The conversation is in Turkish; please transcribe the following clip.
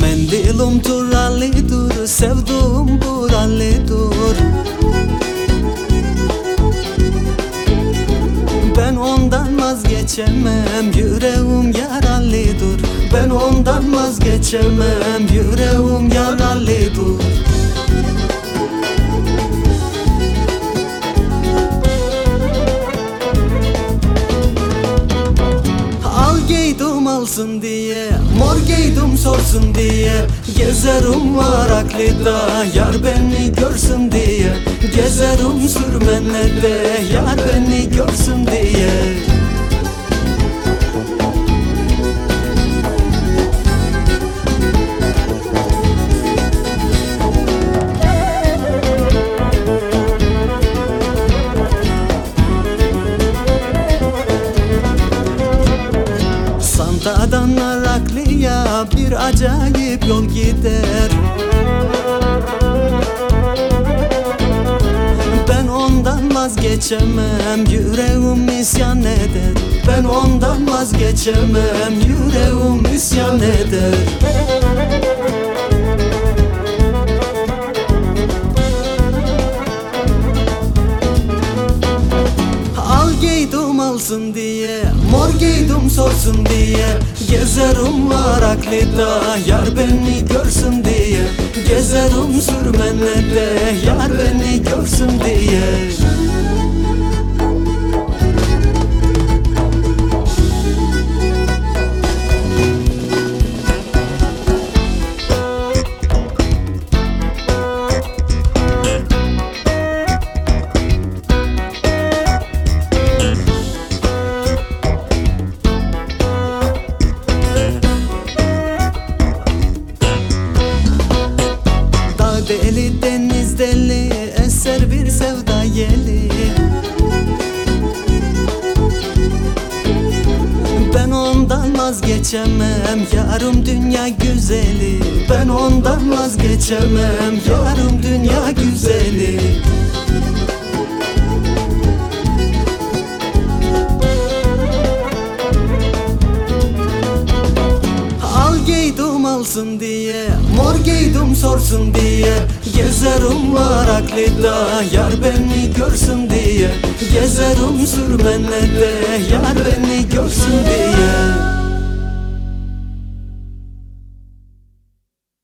Mendilim turallidur, sevduğum burallidur Ben ondan vazgeçemem, yüreğim yaralıdır Ben ondan vazgeçemem, yüreğim yaralıdır alsın diye Mor giydim sorsun diye Gezerim varaklıda Yar beni görsün diye Gezerim sürmenlerde Yar beni görsün diye Santadan Araklı'ya bir acayip yol gider. Ben ondan vazgeçemem yüreğim isyan eder. Ben ondan vazgeçemem yüreğim isyan eder. Al giydim alsın diye Mor giydim sorsun diye Gezerim varaklıda Yar beni görsün diye. Gezerim sürmenlerde Yar beni görsün diye vazgeçemem. Yarım dünya güzeli. Ben ondan vazgeçemem. Yarım dünya güzeli. Al giydim alsın diye Mor giydim sorsun diye. Gezerim varaklıda Yar beni görsün diye. Gezerim sürmenlerde Yar beni